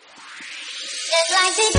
Just like the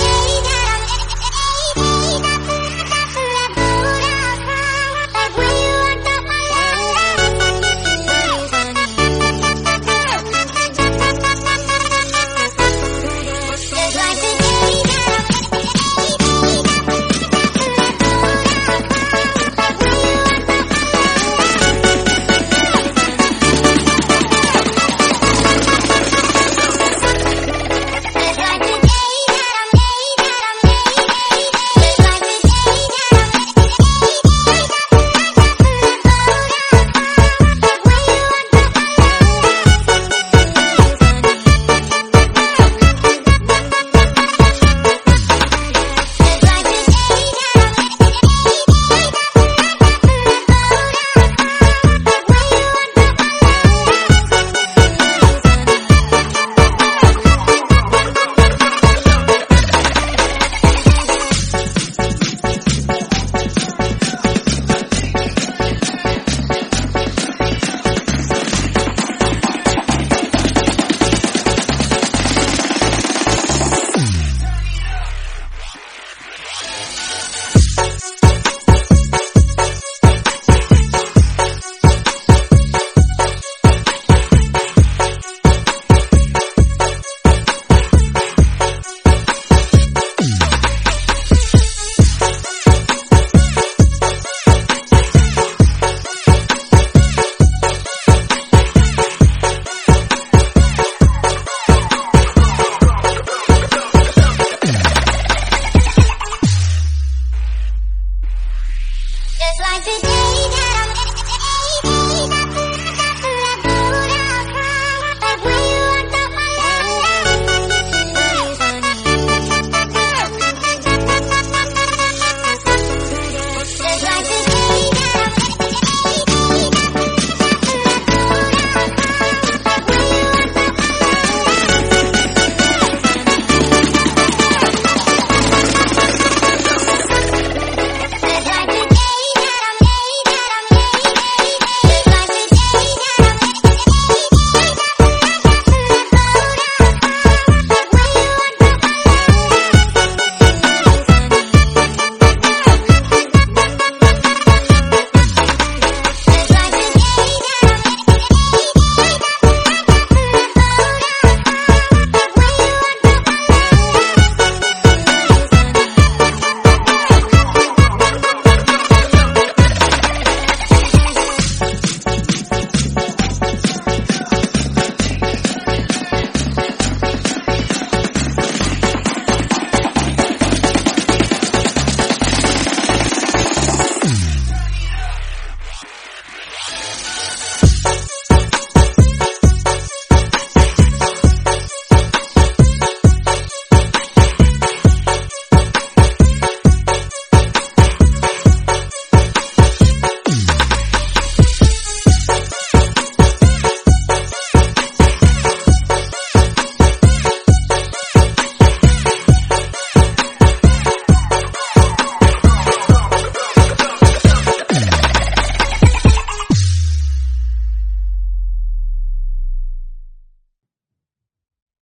Every day